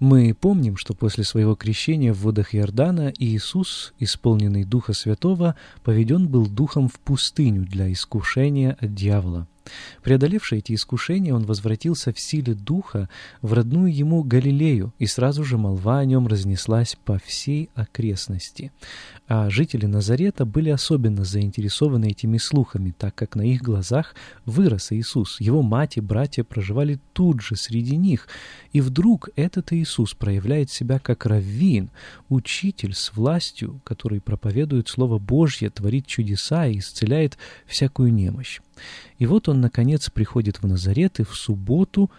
Мы помним, что после своего крещения в водах Иордана Иисус, исполненный Духа Святого, поведен был Духом в пустыню для искушения от дьявола. Преодолевший эти искушения, он возвратился в силе Духа в родную ему Галилею, и сразу же молва о нем разнеслась по всей окрестности. А жители Назарета были особенно заинтересованы этими слухами, так как на их глазах вырос Иисус. Его мать и братья проживали тут же среди них. И вдруг этот Иисус проявляет себя как раввин, учитель с властью, который проповедует Слово Божье, творит чудеса и исцеляет всякую немощь. И вот он, наконец, приходит в Назарет и в субботу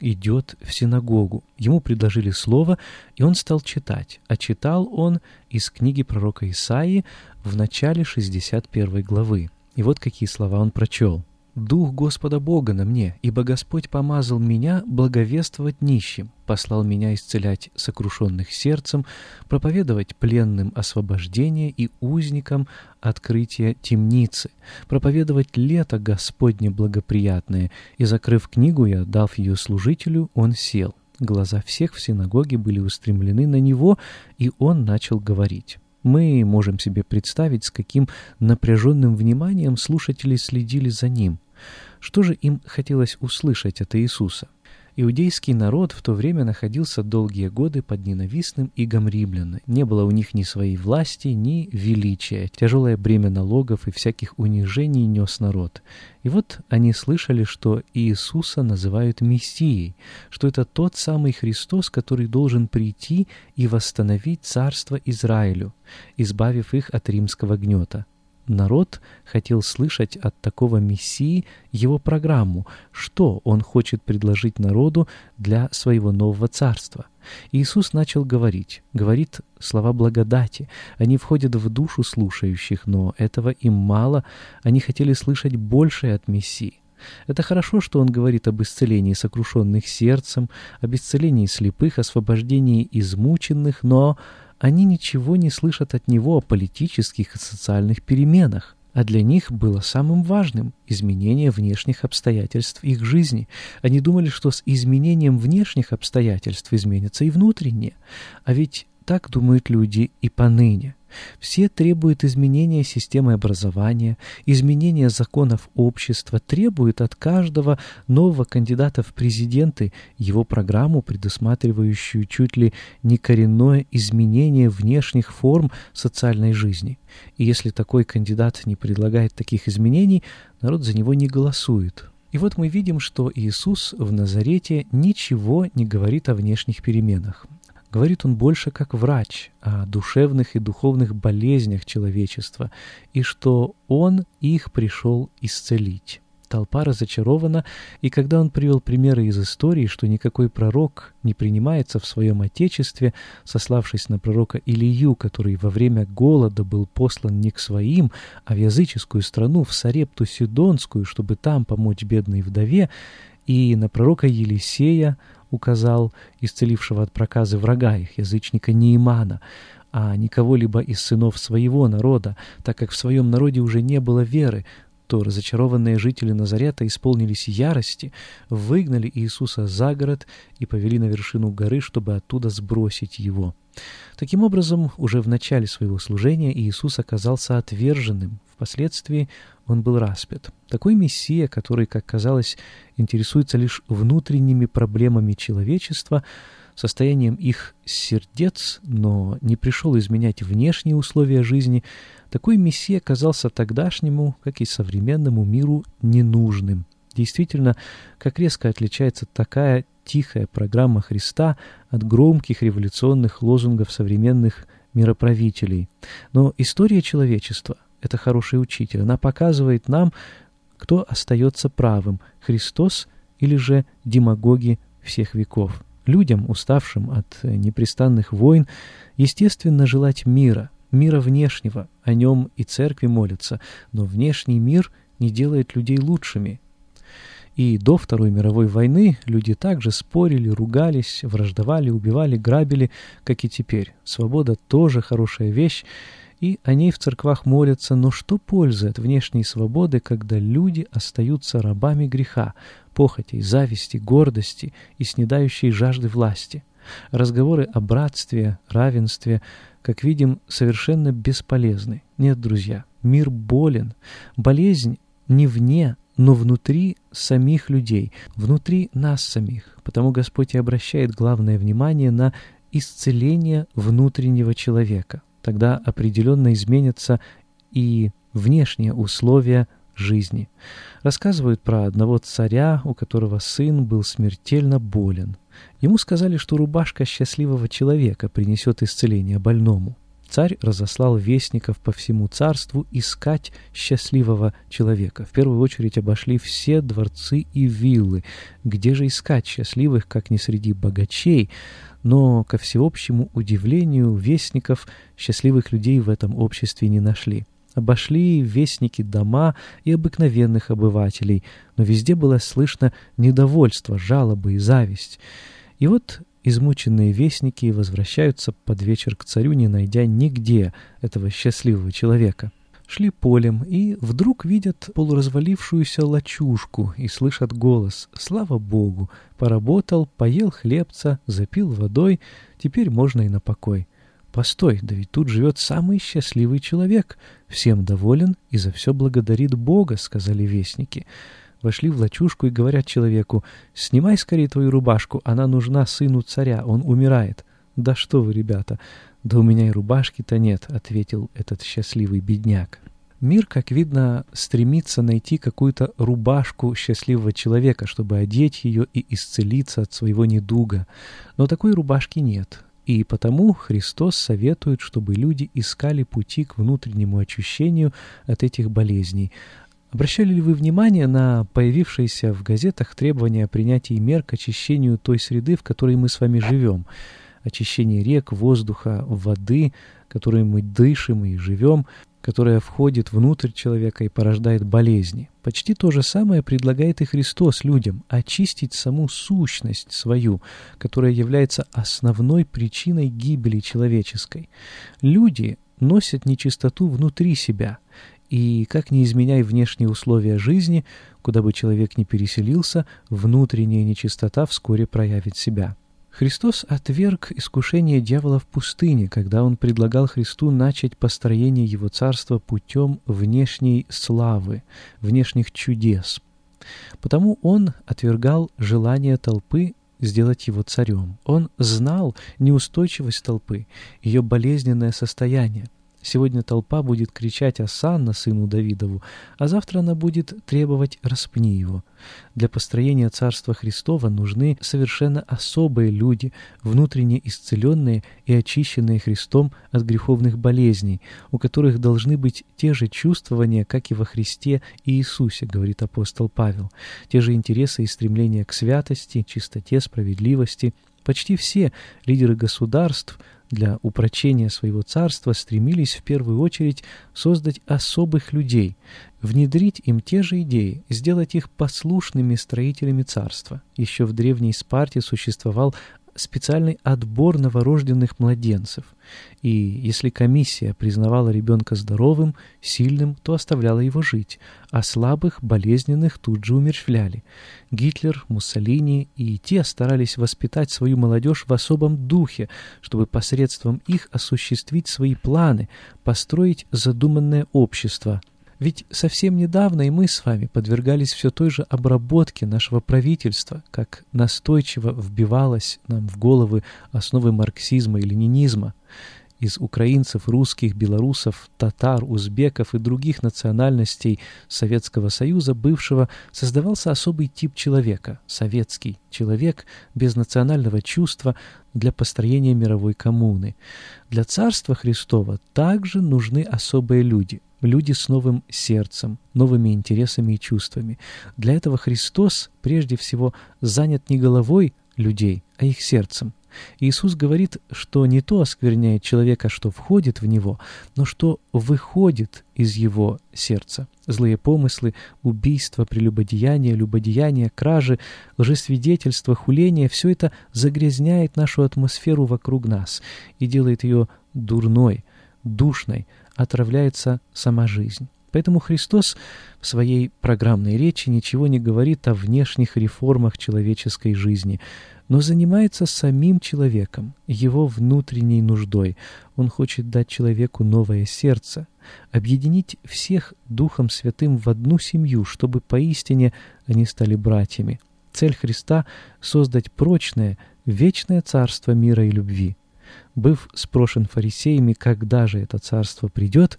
идет в синагогу. Ему предложили слово, и он стал читать. А читал он из книги пророка Исаии в начале 61 главы. И вот какие слова он прочел. Дух Господа Бога на мне, ибо Господь помазал меня благовествовать нищим, послал меня исцелять сокрушенных сердцем, проповедовать пленным освобождение и узникам открытие темницы, проповедовать лето Господне благоприятное, и, закрыв книгу и отдав ее служителю, он сел. Глаза всех в синагоге были устремлены на него, и он начал говорить. Мы можем себе представить, с каким напряженным вниманием слушатели следили за ним. Что же им хотелось услышать от Иисуса? Иудейский народ в то время находился долгие годы под ненавистным игом римлян. Не было у них ни своей власти, ни величия. Тяжелое бремя налогов и всяких унижений нес народ. И вот они слышали, что Иисуса называют Мессией, что это тот самый Христос, который должен прийти и восстановить царство Израилю, избавив их от римского гнета. Народ хотел слышать от такого Мессии его программу, что он хочет предложить народу для своего нового царства. Иисус начал говорить, говорит слова благодати. Они входят в душу слушающих, но этого им мало, они хотели слышать большее от Мессии. Это хорошо, что он говорит об исцелении сокрушенных сердцем, об исцелении слепых, освобождении измученных, но они ничего не слышат от него о политических и социальных переменах, а для них было самым важным изменение внешних обстоятельств их жизни. Они думали, что с изменением внешних обстоятельств изменятся и внутренние. А ведь так думают люди и поныне. Все требуют изменения системы образования, изменения законов общества, требуют от каждого нового кандидата в президенты его программу, предусматривающую чуть ли не коренное изменение внешних форм социальной жизни. И если такой кандидат не предлагает таких изменений, народ за него не голосует. И вот мы видим, что Иисус в Назарете ничего не говорит о внешних переменах. Говорит он больше как врач о душевных и духовных болезнях человечества, и что он их пришел исцелить. Толпа разочарована, и когда он привел примеры из истории, что никакой пророк не принимается в своем отечестве, сославшись на пророка Илию, который во время голода был послан не к своим, а в языческую страну, в Сарепту Сидонскую, чтобы там помочь бедной вдове, и на пророка Елисея, указал исцелившего от проказы врага их, язычника Неимана, а не кого-либо из сынов своего народа, так как в своем народе уже не было веры, то разочарованные жители Назарета исполнились ярости, выгнали Иисуса за город и повели на вершину горы, чтобы оттуда сбросить его. Таким образом, уже в начале своего служения Иисус оказался отверженным, впоследствии он был распят. Такой Мессия, который, как казалось, интересуется лишь внутренними проблемами человечества, состоянием их сердец, но не пришел изменять внешние условия жизни, такой Мессия казался тогдашнему, как и современному миру, ненужным. Действительно, как резко отличается такая тихая программа Христа от громких революционных лозунгов современных мироправителей. Но история человечества — это хороший учитель. Она показывает нам, кто остается правым — Христос или же демагоги всех веков. Людям, уставшим от непрестанных войн, естественно желать мира, мира внешнего, о нем и церкви молятся, но внешний мир не делает людей лучшими. И до Второй мировой войны люди также спорили, ругались, враждовали, убивали, грабили, как и теперь. Свобода тоже хорошая вещь, и о ней в церквах молятся, но что пользы от внешней свободы, когда люди остаются рабами греха, похотей, зависти, гордости и снедающей жажды власти? Разговоры о братстве, равенстве, как видим, совершенно бесполезны. Нет, друзья, мир болен. Болезнь не вне, но внутри самих людей, внутри нас самих. Потому Господь и обращает главное внимание на исцеление внутреннего человека тогда определенно изменятся и внешние условия жизни. Рассказывают про одного царя, у которого сын был смертельно болен. Ему сказали, что рубашка счастливого человека принесет исцеление больному. Царь разослал вестников по всему царству искать счастливого человека. В первую очередь обошли все дворцы и виллы. Где же искать счастливых, как не среди богачей? но, ко всеобщему удивлению, вестников счастливых людей в этом обществе не нашли. Обошли вестники дома и обыкновенных обывателей, но везде было слышно недовольство, жалобы и зависть. И вот измученные вестники возвращаются под вечер к царю, не найдя нигде этого счастливого человека шли полем и вдруг видят полуразвалившуюся лачушку и слышат голос «Слава Богу! Поработал, поел хлебца, запил водой, теперь можно и на покой». Постой, да ведь тут живет самый счастливый человек, всем доволен и за все благодарит Бога, сказали вестники. Вошли в лачушку и говорят человеку, снимай скорее твою рубашку, она нужна сыну царя, он умирает. Да что вы, ребята, «Да у меня и рубашки-то нет», — ответил этот счастливый бедняк. Мир, как видно, стремится найти какую-то рубашку счастливого человека, чтобы одеть ее и исцелиться от своего недуга. Но такой рубашки нет. И потому Христос советует, чтобы люди искали пути к внутреннему очищению от этих болезней. Обращали ли вы внимание на появившиеся в газетах требования о принятии мер к очищению той среды, в которой мы с вами живем? очищение рек, воздуха, воды, которой мы дышим и живем, которая входит внутрь человека и порождает болезни. Почти то же самое предлагает и Христос людям – очистить саму сущность свою, которая является основной причиной гибели человеческой. Люди носят нечистоту внутри себя, и, как не изменяй внешние условия жизни, куда бы человек ни переселился, внутренняя нечистота вскоре проявит себя. Христос отверг искушение дьявола в пустыне, когда он предлагал Христу начать построение его царства путем внешней славы, внешних чудес. Потому он отвергал желание толпы сделать его царем. Он знал неустойчивость толпы, ее болезненное состояние. Сегодня толпа будет кричать «Асанна, сыну Давидову», а завтра она будет требовать «Распни его». Для построения Царства Христова нужны совершенно особые люди, внутренне исцеленные и очищенные Христом от греховных болезней, у которых должны быть те же чувствования, как и во Христе и Иисусе, говорит апостол Павел, те же интересы и стремления к святости, чистоте, справедливости. Почти все лидеры государств – для упрочения своего царства стремились в первую очередь создать особых людей, внедрить им те же идеи, сделать их послушными строителями царства. Еще в древней Спарте существовал специальный отбор новорожденных младенцев. И если комиссия признавала ребенка здоровым, сильным, то оставляла его жить, а слабых, болезненных тут же умерщвляли. Гитлер, Муссолини и те старались воспитать свою молодежь в особом духе, чтобы посредством их осуществить свои планы, построить задуманное общество, ведь совсем недавно и мы с вами подвергались все той же обработке нашего правительства, как настойчиво вбивалось нам в головы основы марксизма и ленинизма. Из украинцев, русских, белорусов, татар, узбеков и других национальностей Советского Союза бывшего создавался особый тип человека – советский человек без национального чувства для построения мировой коммуны. Для Царства Христова также нужны особые люди – люди с новым сердцем, новыми интересами и чувствами. Для этого Христос прежде всего занят не головой людей, а их сердцем. Иисус говорит, что не то оскверняет человека, что входит в него, но что выходит из его сердца. Злые помыслы, убийства, прелюбодеяния, любодеяния, кражи, лжесвидетельства, хуления — все это загрязняет нашу атмосферу вокруг нас и делает ее дурной, душной, отравляется сама жизнь. Поэтому Христос в своей программной речи ничего не говорит о внешних реформах человеческой жизни, но занимается самим человеком, его внутренней нуждой. Он хочет дать человеку новое сердце, объединить всех Духом Святым в одну семью, чтобы поистине они стали братьями. Цель Христа — создать прочное, вечное царство мира и любви. Быв спрошен фарисеями, когда же это царство придет,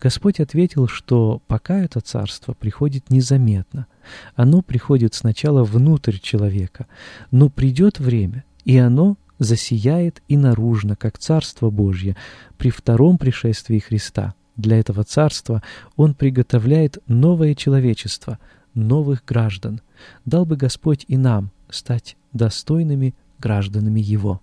Господь ответил, что пока это царство приходит незаметно. Оно приходит сначала внутрь человека, но придет время, и оно засияет и наружно, как Царство Божье, при втором пришествии Христа. Для этого царства Он приготовляет новое человечество, новых граждан. Дал бы Господь и нам стать достойными гражданами Его.